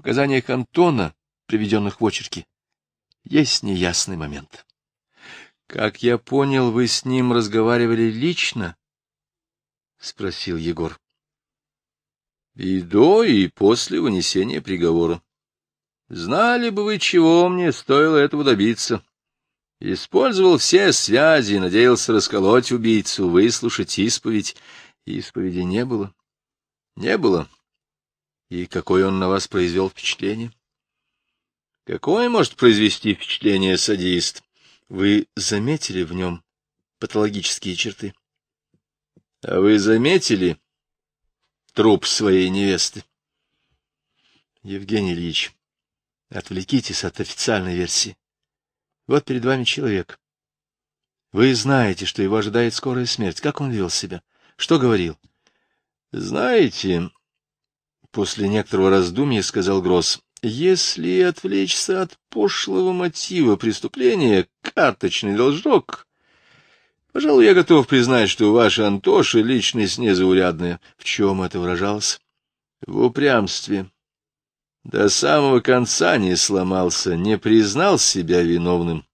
показаниях Антона, приведенных в очерке, есть неясный момент. Как я понял, вы с ним разговаривали лично? — спросил Егор. — И до, и после вынесения приговора. Знали бы вы, чего мне стоило этого добиться. Использовал все связи, надеялся расколоть убийцу, выслушать исповедь. Исповеди не было. Не было. И какое он на вас произвел впечатление? Какое может произвести впечатление садист? Вы заметили в нем патологические черты? А вы заметили труп своей невесты? Евгений Ильич, отвлекитесь от официальной версии. Вот перед вами человек. Вы знаете, что его ожидает скорая смерть. Как он вел себя? Что говорил? Знаете, после некоторого раздумья сказал Гросс, если отвлечься от пошлого мотива преступления, карточный должок, пожалуй, я готов признать, что ваша Антоша личность незаурядная. В чем это выражалось? В упрямстве. До самого конца не сломался, не признал себя виновным.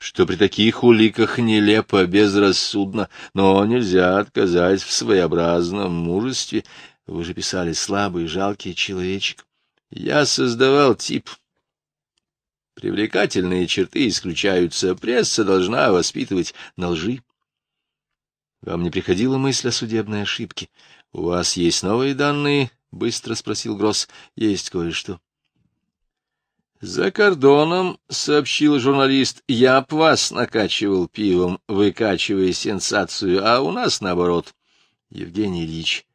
Что при таких уликах нелепо, безрассудно, но нельзя отказать в своеобразном мужестве. Вы же писали слабый, жалкий человечек. Я создавал тип. Привлекательные черты исключаются. Пресса должна воспитывать на лжи. Вам не приходила мысль о судебной ошибке? У вас есть новые данные? — быстро спросил Гросс. — Есть кое-что. — За кордоном, — сообщил журналист, — я б вас накачивал пивом, выкачивая сенсацию, а у нас наоборот. — Евгений Ильич,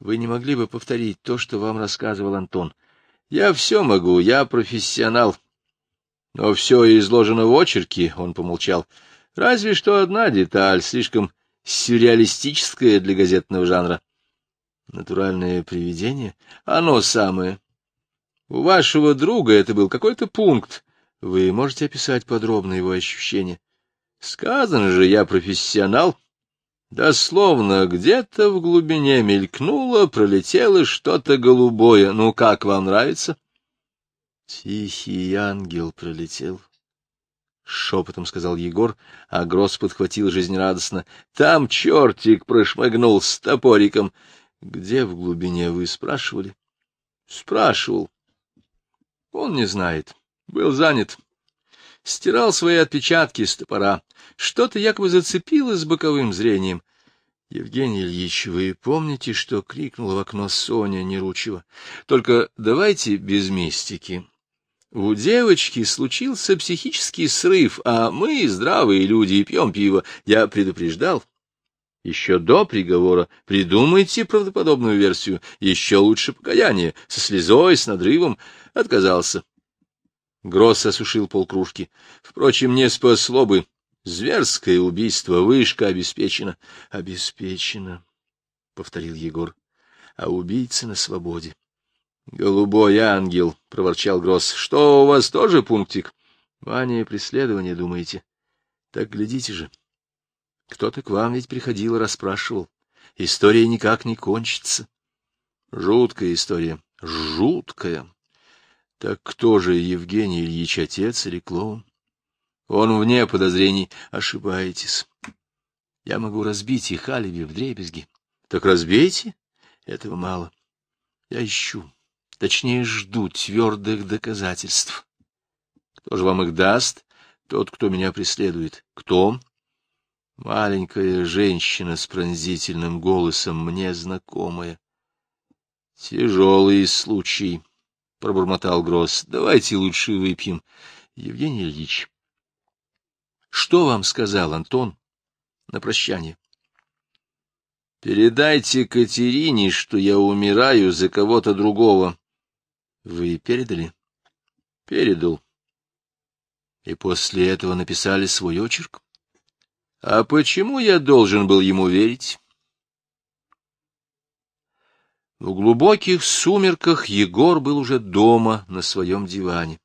вы не могли бы повторить то, что вам рассказывал Антон? — я все могу, я профессионал. Но все изложено в очерке, — он помолчал. Разве что одна деталь, слишком сюрреалистическая для газетного жанра. Натуральное привидение? Оно самое. У вашего друга это был какой-то пункт. Вы можете описать подробно его ощущения? Сказано же, я профессионал. Дословно, где-то в глубине мелькнуло, пролетело что-то голубое. Ну, как вам нравится? Тихий ангел пролетел. Шепотом сказал Егор, а Гросс подхватил жизнерадостно. Там чертик прошмыгнул с топориком. Где в глубине вы спрашивали? Спрашивал. Он не знает. Был занят стирал свои отпечатки с топора. Что-то якобы зацепилось боковым зрением. Евгений Ильич, вы помните, что крикнула в окно Соня Неручева? Только давайте без мистики. У девочки случился психический срыв, а мы, здравые люди, пьем пиво. Я предупреждал. Еще до приговора придумайте правдоподобную версию, еще лучше покаяние, со слезой, с надрывом. Отказался. Гросс осушил полкружки. Впрочем, не спасло бы. Зверское убийство, вышка обеспечена. — Обеспечена, — повторил Егор. — А убийца на свободе. — Голубой ангел, — проворчал Гросс. — Что, у вас тоже пунктик? — Ваня преследование, думаете? — Так глядите же. Кто-то к вам ведь приходил и расспрашивал. История никак не кончится. Жуткая история. Жуткая. Так кто же Евгений Ильич, отец или клоун? Он вне подозрений. Ошибаетесь. Я могу разбить их алиби в дребезги. Так разбейте. Этого мало. Я ищу, точнее жду твердых доказательств. Кто же вам их даст? Тот, кто меня преследует. Кто? Маленькая женщина с пронзительным голосом, мне знакомая. Тяжелый случай, — пробормотал Гросс. — Давайте лучше выпьем. Евгений Ильич, что вам сказал Антон на прощание? — Передайте Катерине, что я умираю за кого-то другого. — Вы передали? — Передал. — И после этого написали свой очерк? — А почему я должен был ему верить? В глубоких сумерках Егор был уже дома на своем диване.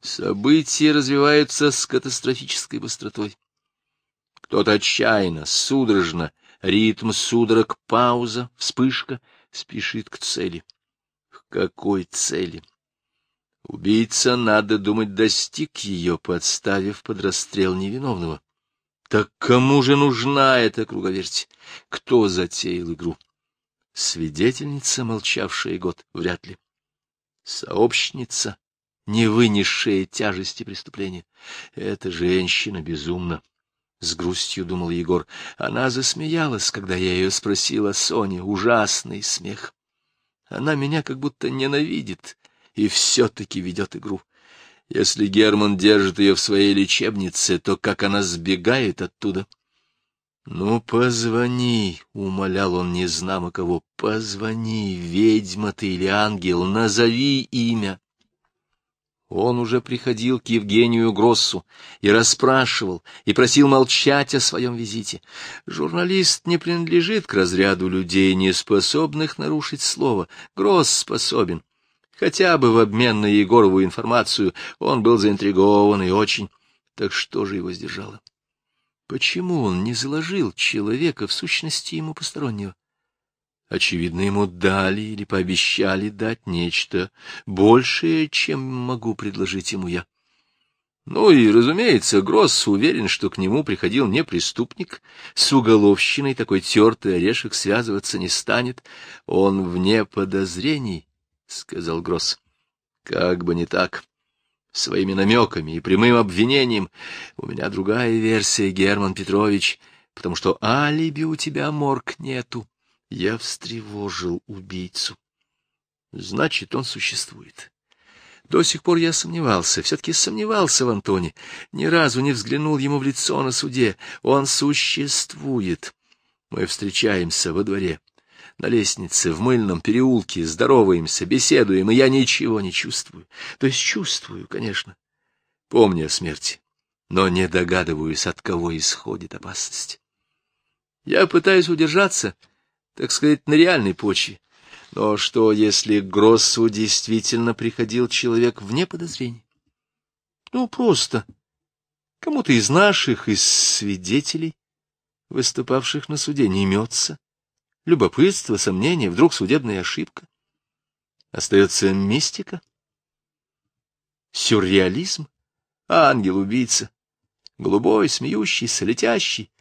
События развиваются с катастрофической быстротой. Кто-то отчаянно, судорожно, ритм судорог, пауза, вспышка, спешит к цели. К какой цели? Убийца, надо думать, достиг ее, подставив под расстрел невиновного. Так кому же нужна эта круговерть? Кто затеял игру? Свидетельница, молчавшая год, вряд ли. Сообщница, не вынесшая тяжести преступления. Эта женщина безумна. С грустью думал Егор. Она засмеялась, когда я ее спросил о Соне. Ужасный смех. Она меня как будто ненавидит и все-таки ведет игру. Если Герман держит ее в своей лечебнице, то как она сбегает оттуда? — Ну, позвони, — умолял он незнамо кого, — позвони, ведьма ты или ангел, назови имя. Он уже приходил к Евгению Гроссу и расспрашивал, и просил молчать о своем визите. Журналист не принадлежит к разряду людей, не способных нарушить слово. Гросс способен. Хотя бы в обмен на Егорову информацию он был заинтригован и очень. Так что же его сдержало? Почему он не заложил человека, в сущности ему постороннего? Очевидно, ему дали или пообещали дать нечто большее, чем могу предложить ему я. Ну и, разумеется, Гросс уверен, что к нему приходил не преступник, с уголовщиной такой тертый орешек связываться не станет. Он вне подозрений, — сказал Гросс. Как бы не так. Своими намеками и прямым обвинением. У меня другая версия, Герман Петрович, потому что алиби у тебя, морг, нету. Я встревожил убийцу. Значит, он существует. До сих пор я сомневался, все-таки сомневался в Антоне. Ни разу не взглянул ему в лицо на суде. Он существует. Мы встречаемся во дворе, на лестнице, в мыльном переулке, здороваемся, беседуем, и я ничего не чувствую. То есть чувствую, конечно. Помню о смерти, но не догадываюсь, от кого исходит опасность. Я пытаюсь удержаться — так сказать, на реальной почве. Но что, если к Гроссу действительно приходил человек вне подозрений? Ну, просто кому-то из наших, из свидетелей, выступавших на суде, не имется. Любопытство, сомнение, вдруг судебная ошибка. Остается мистика, сюрреализм, ангел-убийца, голубой, смеющийся, летящий,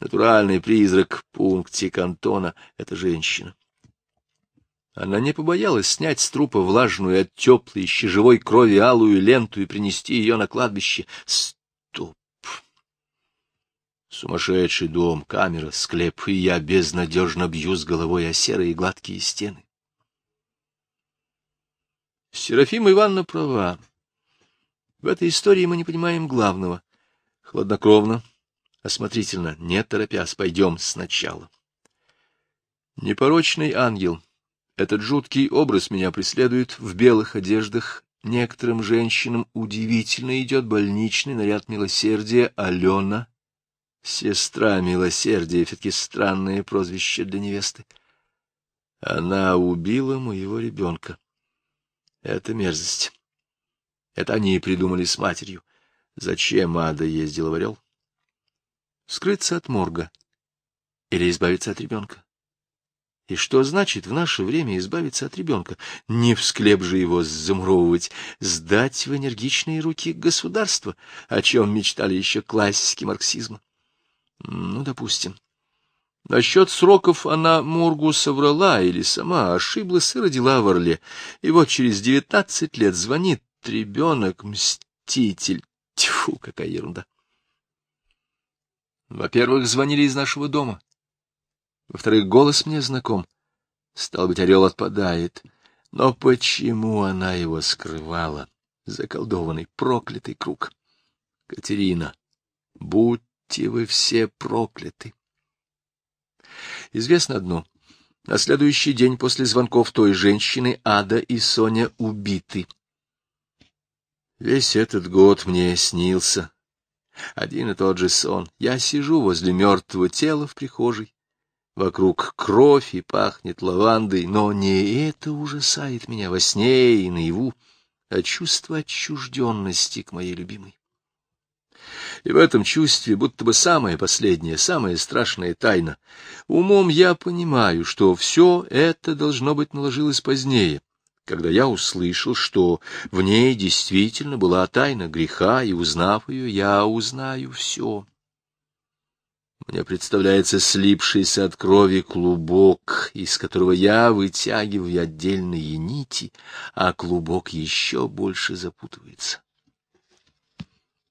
Натуральный призрак в пункте кантона — это женщина. Она не побоялась снять с трупа влажную от теплой, еще живой крови алую ленту и принести ее на кладбище. Сумасшедший дом, камера, склеп, и я безнадежно бью с головой о серые гладкие стены. Серафима Ивановна права. В этой истории мы не понимаем главного. Хладнокровно, осмотрительно, не торопясь, пойдем сначала. Непорочный ангел. Этот жуткий образ меня преследует в белых одеждах. Некоторым женщинам удивительно идет больничный наряд милосердия Алена. Сестра милосердия, все-таки странное прозвище для невесты. Она убила моего ребенка. Это мерзость. Это они придумали с матерью. Зачем Ада ездила в Орел? скрыться от морга или избавиться от ребенка. И что значит в наше время избавиться от ребенка? Не в склеп же его замуровывать, сдать в энергичные руки государства, о чем мечтали еще классики марксизма. Ну, допустим. Насчет сроков она Моргу соврала или сама ошиблась и родила в Орле. И вот через девятнадцать лет звонит ребенок-мститель. Тьфу, какая ерунда. Во-первых, звонили из нашего дома. Во-вторых, голос мне знаком. Стал быть, орел отпадает. Но почему она его скрывала? Заколдованный, проклятый круг. Катерина, будьте вы все прокляты. Известно одно. На следующий день после звонков той женщины Ада и Соня убиты. Весь этот год мне снился один и тот же сон. Я сижу возле мертвого тела в прихожей. Вокруг кровь и пахнет лавандой, но не это ужасает меня во сне и наяву, а чувство отчужденности к моей любимой. И в этом чувстве будто бы самая последняя, самая страшная тайна. Умом я понимаю, что все это должно быть наложилось позднее, когда я услышал, что в ней действительно была тайна греха, и, узнав ее, я узнаю все. Мне представляется слипшийся от крови клубок, из которого я вытягиваю отдельные нити, а клубок еще больше запутывается.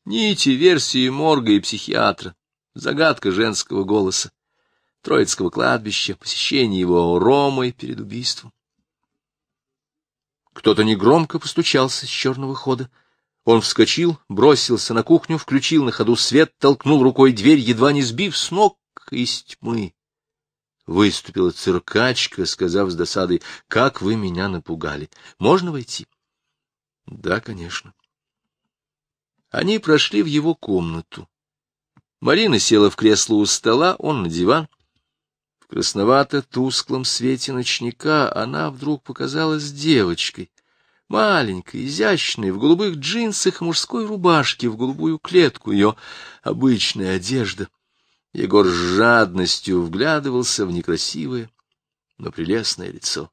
Нити версии морга и психиатра, загадка женского голоса, Троицкого кладбища, посещение его Ромой перед убийством. Кто-то негромко постучался с черного хода. Он вскочил, бросился на кухню, включил на ходу свет, толкнул рукой дверь, едва не сбив с ног из тьмы. Выступила циркачка, сказав с досадой, «Как вы меня напугали! Можно войти?» «Да, конечно». Они прошли в его комнату. Марина села в кресло у стола, он на диван. В красновато-тусклом свете ночника она вдруг показалась девочкой, маленькой, изящной, в голубых джинсах мужской рубашке, в голубую клетку, ее обычная одежда. Егор с жадностью вглядывался в некрасивое, но прелестное лицо.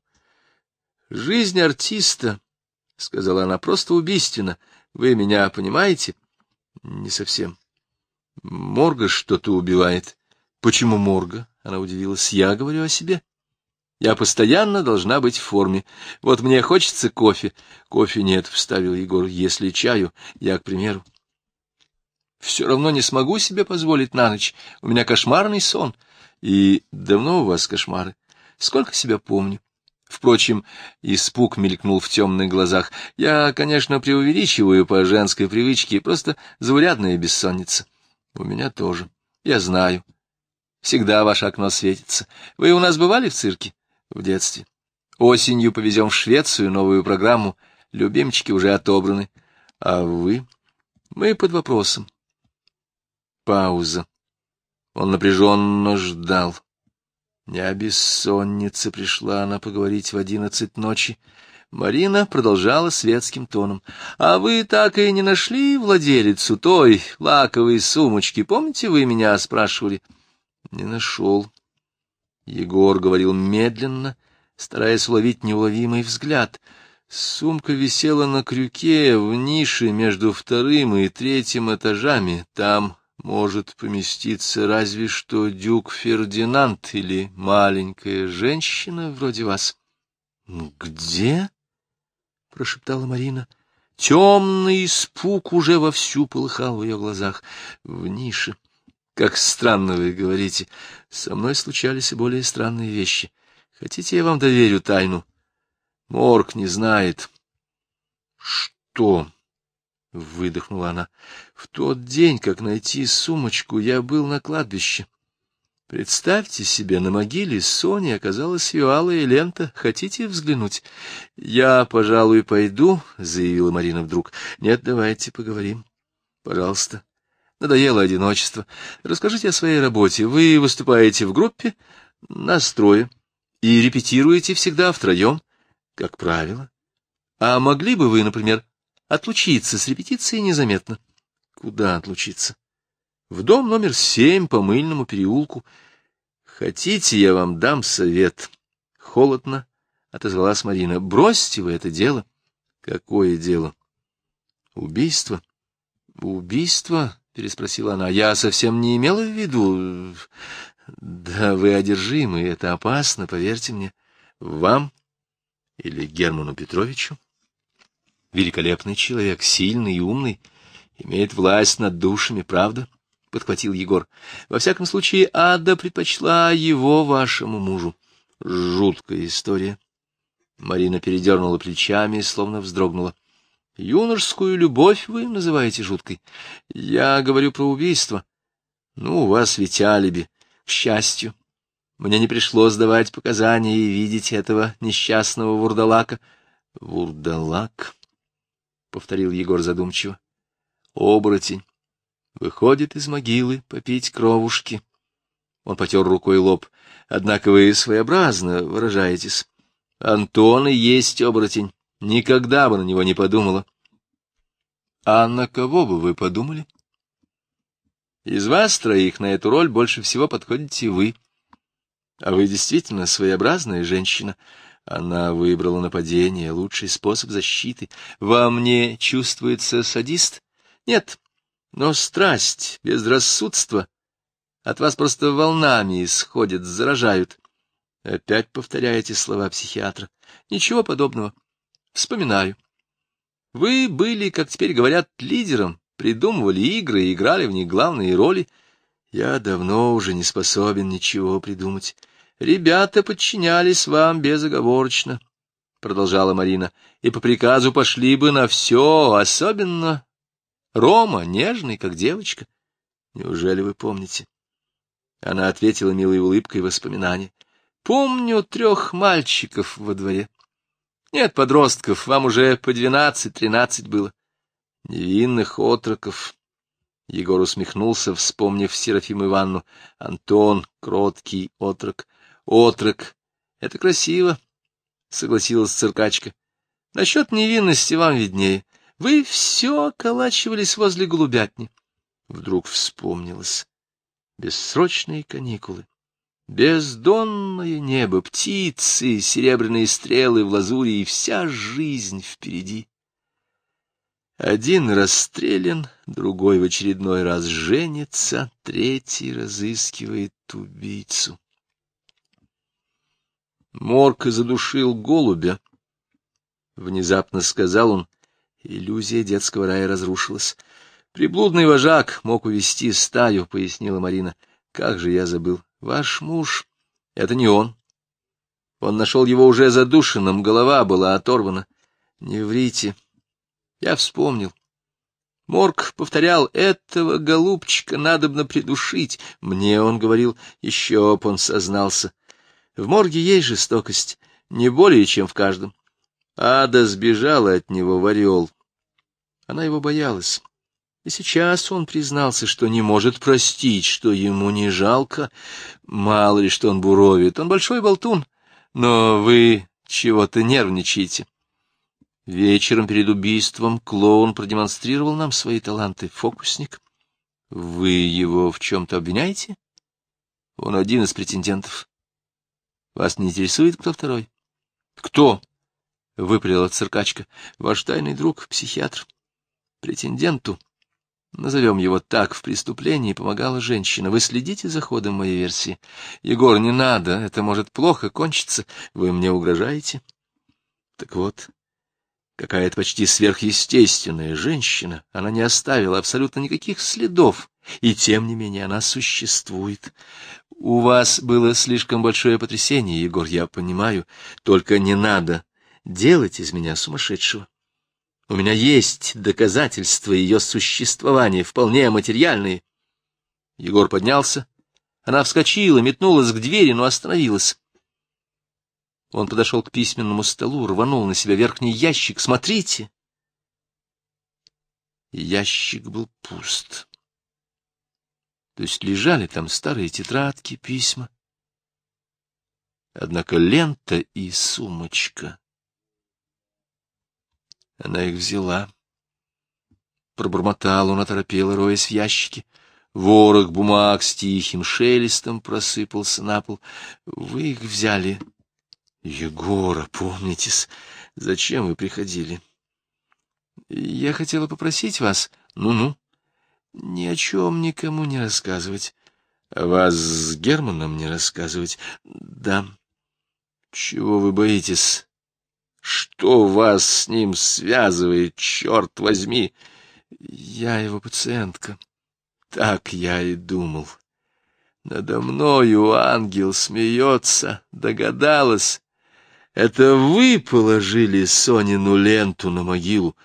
«Жизнь артиста», — сказала она, — «просто убийственна. Вы меня понимаете? Не совсем. Морга что-то убивает. Почему Морга? Она удивилась. Я говорю о себе. Я постоянно должна быть в форме. Вот мне хочется кофе. Кофе нет, вставил Егор. Если чаю, я, к примеру. Все равно не смогу себе позволить на ночь. У меня кошмарный сон. И давно у вас кошмары? Сколько себя помню. Впрочем, испуг мелькнул в темных глазах. Я, конечно, преувеличиваю по женской привычке, просто заурядная бессонница. У меня тоже. Я знаю. Всегда ваше окно светится. Вы у нас бывали в цирке? В детстве. Осенью повезем в Швецию новую программу. Любимчики уже отобраны. А вы? Мы под вопросом. Пауза. Он напряженно ждал. Не о бессоннице пришла она поговорить в одиннадцать ночи. Марина продолжала светским тоном. — А вы так и не нашли владелицу той лаковой сумочки? Помните, вы меня спрашивали? — Не нашел. Егор говорил медленно, стараясь уловить неуловимый взгляд. Сумка висела на крюке в нише между вторым и третьим этажами. Там может поместиться разве что дюк Фердинанд или маленькая женщина вроде вас. — Где? — прошептала Марина. Темный испуг уже вовсю полыхал в ее глазах. В нише. Как странно вы говорите. Со мной случались и более странные вещи. Хотите, я вам доверю тайну? Морг не знает. Что? — выдохнула она. — В тот день, как найти сумочку, я был на кладбище. Представьте себе, на могиле Сони оказалась ее алая лента. Хотите взглянуть? — Я, пожалуй, пойду, — заявила Марина вдруг. — Нет, давайте поговорим. Пожалуйста. Надоело одиночество. Расскажите о своей работе. Вы выступаете в группе? Настрое. И репетируете всегда втроем? Как правило. А могли бы вы, например, Отлучиться с репетиции незаметно. Куда отлучиться? В дом номер семь по мыльному переулку. Хотите, я вам дам совет? Холодно отозвалась Марина. Бросьте вы это дело. Какое дело? Убийство. Убийство? переспросила она. Я совсем не имела в виду. Да вы одержимы, это опасно, поверьте мне. Вам или Герману Петровичу? великолепный человек, сильный и умный, имеет власть над душами, правда? — подхватил Егор. — Во всяком случае, Ада предпочла его вашему мужу. Жуткая история. Марина передернула плечами, словно вздрогнула. — Юношескую любовь вы называете жуткой? Я говорю про убийство. Ну, у вас ведь алиби, к счастью. Мне не пришлось давать показания и видеть этого несчастного вурдалака. Вурдалак повторил Егор задумчиво. Оборотень. Выходит из могилы попить кровушки. Он потер рукой лоб. Однако вы своеобразно выражаетесь. Антон и есть оборотень. Никогда бы на него не подумала. А на кого бы вы подумали? Из вас троих на эту роль больше всего подходите вы. А вы действительно своеобразная женщина. Она выбрала нападение, лучший способ защиты. Во мне чувствуется садист? Нет, но страсть, безрассудство от вас просто волнами исходят, заражают. Опять повторяете слова психиатра. Ничего подобного. Вспоминаю. Вы были, как теперь говорят, лидером, придумывали игры и играли в них главные роли. Я давно уже не способен ничего придумать. Ребята подчинялись вам безоговорочно, — продолжала Марина, — и по приказу пошли бы на все, особенно Рома, нежный, как девочка. Неужели вы помните? Она ответила милой улыбкой воспоминания. Помню трех мальчиков во дворе. Нет подростков, вам уже по двенадцать-тринадцать было. Невинных отроков. Егор усмехнулся, вспомнив Серафиму Ивановну. Антон, кроткий отрок. Отрок. Это красиво, — согласилась циркачка. Насчет невинности вам виднее. Вы все околачивались возле голубятни. Вдруг вспомнилось. Бессрочные каникулы. Бездонное небо, птицы, серебряные стрелы в лазуре и вся жизнь впереди. Один расстрелян, другой в очередной раз женится, третий разыскивает убийцу. Морг задушил голубя. Внезапно сказал он, иллюзия детского рая разрушилась. Приблудный вожак мог увести стаю, — пояснила Марина. Как же я забыл. Ваш муж — это не он. Он нашел его уже задушенным, голова была оторвана. Не врите. Я вспомнил. Морг повторял, этого голубчика надобно придушить. Мне он говорил, еще б он сознался. В морге есть жестокость, не более, чем в каждом. Ада сбежала от него в орел. Она его боялась. И сейчас он признался, что не может простить, что ему не жалко. Мало ли, что он буровит, он большой болтун. Но вы чего-то нервничаете. Вечером перед убийством клоун продемонстрировал нам свои таланты. Фокусник. Вы его в чем-то обвиняете? Он один из претендентов. Вас не интересует, кто второй? Кто? — выпалила циркачка. Ваш тайный друг, психиатр. Претенденту назовем его так, в преступлении помогала женщина. Вы следите за ходом моей версии? Егор, не надо, это может плохо кончиться. Вы мне угрожаете? Так вот, какая-то почти сверхъестественная женщина. Она не оставила абсолютно никаких следов, и тем не менее она существует. У вас было слишком большое потрясение, Егор, я понимаю. Только не надо делать из меня сумасшедшего. У меня есть доказательства ее существования, вполне материальные. Егор поднялся. Она вскочила, метнулась к двери, но остановилась. Он подошел к письменному столу, рванул на себя верхний ящик. «Смотрите!» Ящик был пуст. То есть лежали там старые тетрадки, письма. Однако лента и сумочка она их взяла. Пробормотал он оторопело, роясь в ящике. Ворох бумаг с тихим шелестом просыпался на пол. Вы их взяли. Егора, помнитесь, зачем вы приходили? Я хотела попросить вас, ну-ну, ни о чем никому не рассказывать. А вас с Германом не рассказывать? Да. Чего вы боитесь? Что вас с ним связывает, черт возьми? Я его пациентка. Так я и думал. Надо мною ангел смеется, догадалась. Это вы положили Сонину ленту на могилу.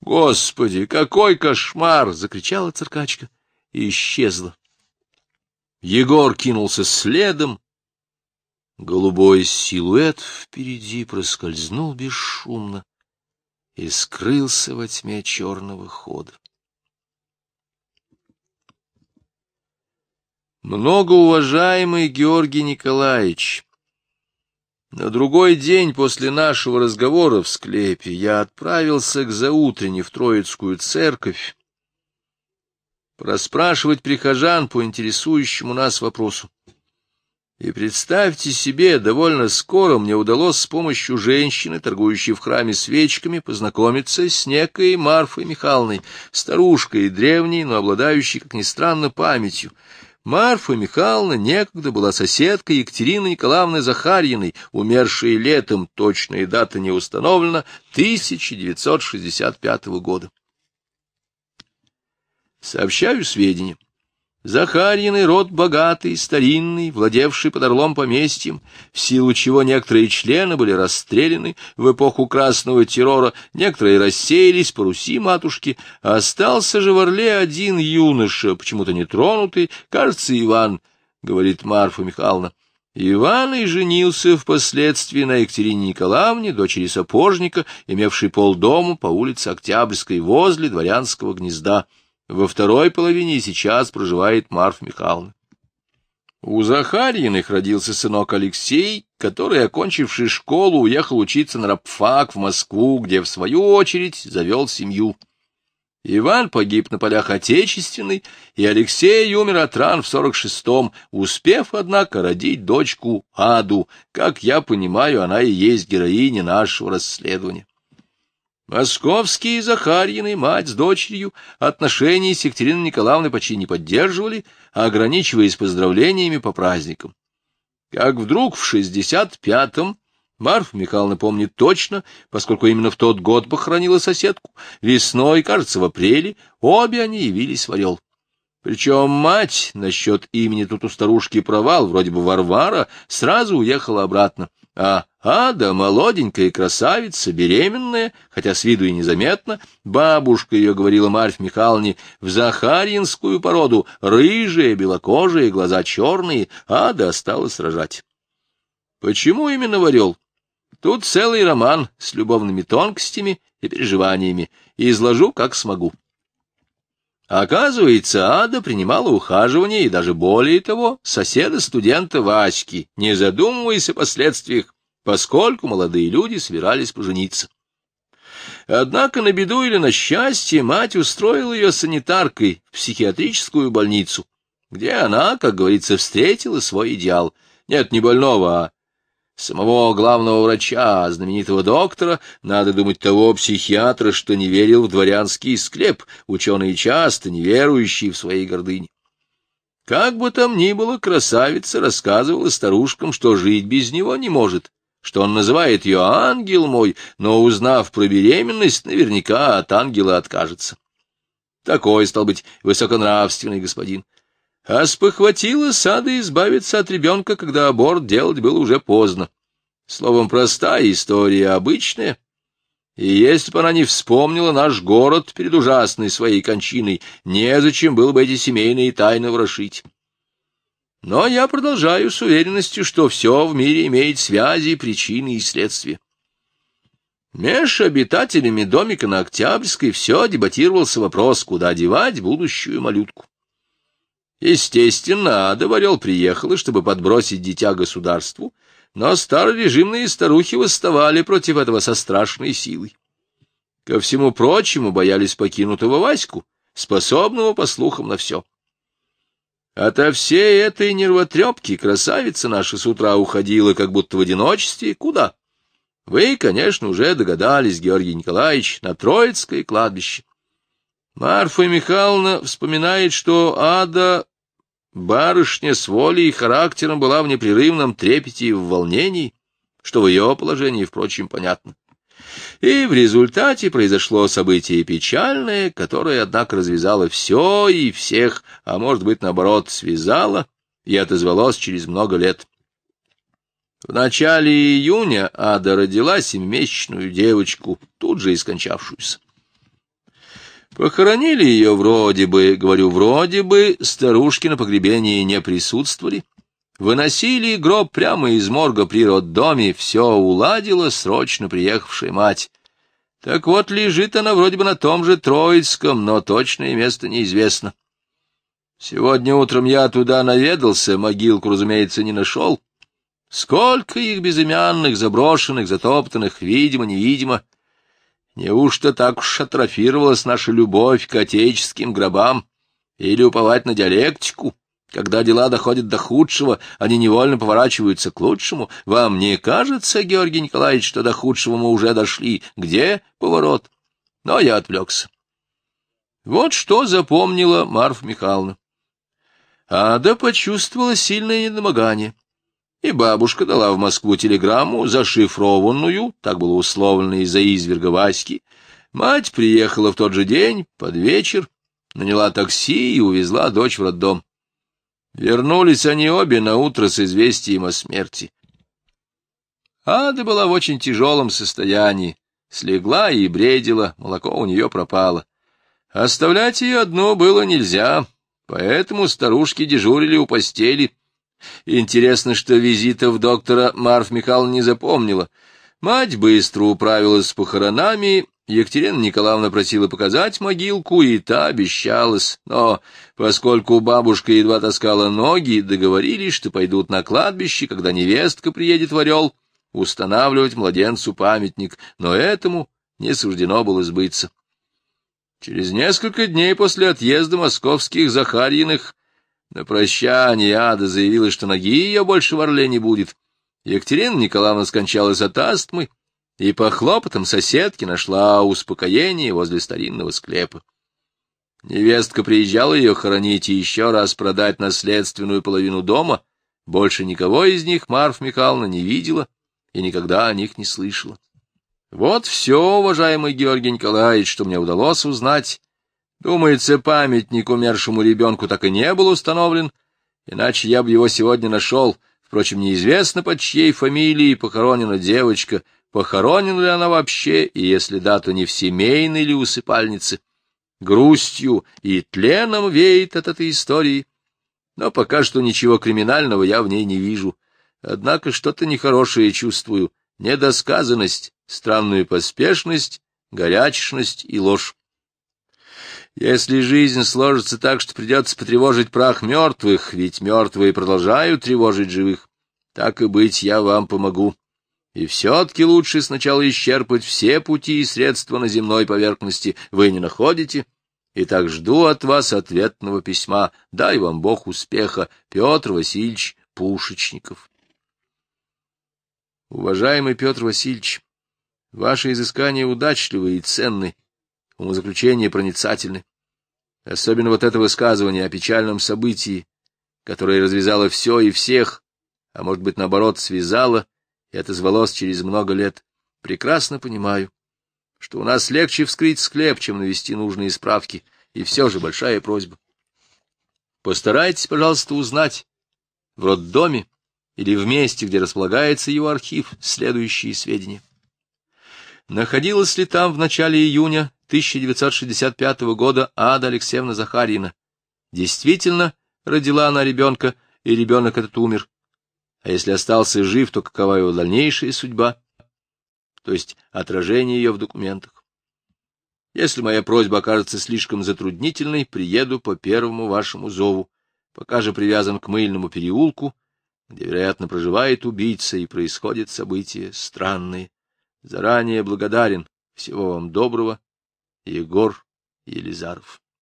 Господи, какой кошмар! — закричала циркачка и исчезла. Егор кинулся следом, Голубой силуэт впереди проскользнул бесшумно и скрылся во тьме черного хода. Многоуважаемый Георгий Николаевич, на другой день после нашего разговора в склепе я отправился к заутренне в Троицкую церковь проспрашивать прихожан по интересующему нас вопросу. И представьте себе, довольно скоро мне удалось с помощью женщины, торгующей в храме свечками, познакомиться с некой Марфой Михайловной, старушкой древней, но обладающей, как ни странно, памятью. Марфа Михайловна некогда была соседкой Екатерины Николаевны Захарьиной, умершей летом, точная дата не установлена, 1965 года. Сообщаю сведения. Захарьиный род богатый, старинный, владевший под Орлом поместьем, в силу чего некоторые члены были расстреляны в эпоху красного террора, некоторые рассеялись по Руси матушки, а остался же в Орле один юноша, почему-то нетронутый, кажется, Иван, — говорит Марфа Михайловна. Иван и женился впоследствии на Екатерине Николаевне, дочери сапожника, имевшей полдому по улице Октябрьской возле дворянского гнезда. Во второй половине сейчас проживает Марф Михайловна. У Захарьиных родился сынок Алексей, который, окончивший школу, уехал учиться на рабфак в Москву, где, в свою очередь, завел семью. Иван погиб на полях Отечественной, и Алексей умер от ран в сорок шестом, успев, однако, родить дочку Аду. Как я понимаю, она и есть героиня нашего расследования. Московские Захарьины, мать с дочерью, отношений с Екатериной Николаевной почти не поддерживали, ограничиваясь поздравлениями по праздникам. Как вдруг в шестьдесят пятом, Марфа Михайловна помнит точно, поскольку именно в тот год похоронила соседку, весной, кажется, в апреле, обе они явились в Орел. Причем мать, насчет имени тут у старушки провал, вроде бы Варвара, сразу уехала обратно, а Ада, молоденькая красавица, беременная, хотя с виду и незаметно, бабушка ее говорила Марфе Михайловне, в захаринскую породу, рыжие, белокожие, глаза черные, Ада осталась рожать. Почему именно в Орел? Тут целый роман с любовными тонкостями и переживаниями, и изложу, как смогу. Оказывается, Ада принимала ухаживание и даже более того, соседа-студента Васьки, не задумываясь о последствиях, поскольку молодые люди собирались пожениться. Однако на беду или на счастье мать устроила ее санитаркой в психиатрическую больницу, где она, как говорится, встретила свой идеал. Нет, не больного, а самого главного врача, знаменитого доктора, надо думать того психиатра, что не верил в дворянский склеп, ученые часто неверующие в своей гордыне. Как бы там ни было, красавица рассказывала старушкам, что жить без него не может, что он называет ее ангел мой, но, узнав про беременность, наверняка от ангела откажется. Такой, стал быть, высоконравственный господин. А спохватила сада избавиться от ребенка, когда аборт делать было уже поздно. Словом, простая история, обычная. И если бы она не вспомнила наш город перед ужасной своей кончиной, незачем было бы эти семейные тайны ворошить. Но я продолжаю с уверенностью, что все в мире имеет связи, причины и следствия. Меж обитателями домика на Октябрьской все дебатировался вопрос, куда девать будущую малютку. Естественно, Ада Варел приехала, чтобы подбросить дитя государству, но старорежимные старухи восставали против этого со страшной силой. Ко всему прочему боялись покинутого Ваську, способного, по слухам, на все. Ото всей этой нервотрепки красавица наша с утра уходила, как будто в одиночестве. Куда? Вы, конечно, уже догадались, Георгий Николаевич, на Троицкое кладбище. Марфа Михайловна вспоминает, что ада барышня с волей и характером была в непрерывном трепете и в волнении, что в ее положении, впрочем, понятно. И в результате произошло событие печальное, которое, однако, развязало все и всех, а может быть, наоборот, связало и отозвалось через много лет. В начале июня Ада родила семимесячную девочку, тут же и скончавшуюся. Похоронили ее вроде бы, говорю, вроде бы, старушки на погребении не присутствовали. Выносили гроб прямо из морга при роддоме, все уладила срочно приехавшая мать. Так вот, лежит она вроде бы на том же Троицком, но точное место неизвестно. Сегодня утром я туда наведался, могилку, разумеется, не нашел. Сколько их безымянных, заброшенных, затоптанных, видимо-невидимо. Неужто так уж атрофировалась наша любовь к отеческим гробам? Или уповать на диалектику? Когда дела доходят до худшего, они невольно поворачиваются к лучшему. Вам не кажется, Георгий Николаевич, что до худшего мы уже дошли? Где поворот? Но я отвлекся. Вот что запомнила Марфа Михайловна. Ада почувствовала сильное недомогание. И бабушка дала в Москву телеграмму, зашифрованную, так было условлено из-за изверга Васьки. Мать приехала в тот же день, под вечер, наняла такси и увезла дочь в роддом. Вернулись они обе на утро с известием о смерти. Ада была в очень тяжелом состоянии, слегла и бредила, молоко у нее пропало. Оставлять ее одну было нельзя, поэтому старушки дежурили у постели. Интересно, что визитов доктора Марф Михайловна не запомнила. Мать быстро управилась с похоронами Екатерина Николаевна просила показать могилку, и та обещалась, но поскольку бабушка едва таскала ноги, договорились, что пойдут на кладбище, когда невестка приедет в Орел, устанавливать младенцу памятник, но этому не суждено было сбыться. Через несколько дней после отъезда московских Захарьиных на прощание Ада заявила, что ноги ее больше в Орле не будет. Екатерина Николаевна скончалась от астмы, и по хлопотам соседки нашла успокоение возле старинного склепа. Невестка приезжала ее хоронить и еще раз продать наследственную половину дома. Больше никого из них Марф Михайловна не видела и никогда о них не слышала. Вот все, уважаемый Георгий Николаевич, что мне удалось узнать. Думается, памятник умершему ребенку так и не был установлен, иначе я бы его сегодня нашел. Впрочем, неизвестно, под чьей фамилией похоронена девочка — похоронена ли она вообще, и если да, то не в семейной ли усыпальнице. Грустью и тленом веет от этой истории, но пока что ничего криминального я в ней не вижу. Однако что-то нехорошее чувствую, недосказанность, странную поспешность, горячечность и ложь. Если жизнь сложится так, что придется потревожить прах мертвых, ведь мертвые продолжают тревожить живых, так и быть, я вам помогу. И все-таки лучше сначала исчерпать все пути и средства на земной поверхности. Вы не находите? Итак, жду от вас ответного письма. Дай вам Бог успеха, Петр Васильевич Пушечников. Уважаемый Петр Васильевич, ваши изыскания удачливы и ценны, умозаключения проницательны. Особенно вот это высказывание о печальном событии, которое развязало все и всех, а может быть, наоборот, связало и отозвалось через много лет. Прекрасно понимаю, что у нас легче вскрыть склеп, чем навести нужные справки, и все же большая просьба. Постарайтесь, пожалуйста, узнать в роддоме или в месте, где располагается его архив, следующие сведения. Находилась ли там в начале июня 1965 года Ада Алексеевна Захарьина? Действительно родила она ребенка, и ребенок этот умер а если остался жив, то какова его дальнейшая судьба, то есть отражение ее в документах. Если моя просьба окажется слишком затруднительной, приеду по первому вашему зову, пока же привязан к мыльному переулку, где, вероятно, проживает убийца и происходят события странные. Заранее благодарен. Всего вам доброго. Егор Елизаров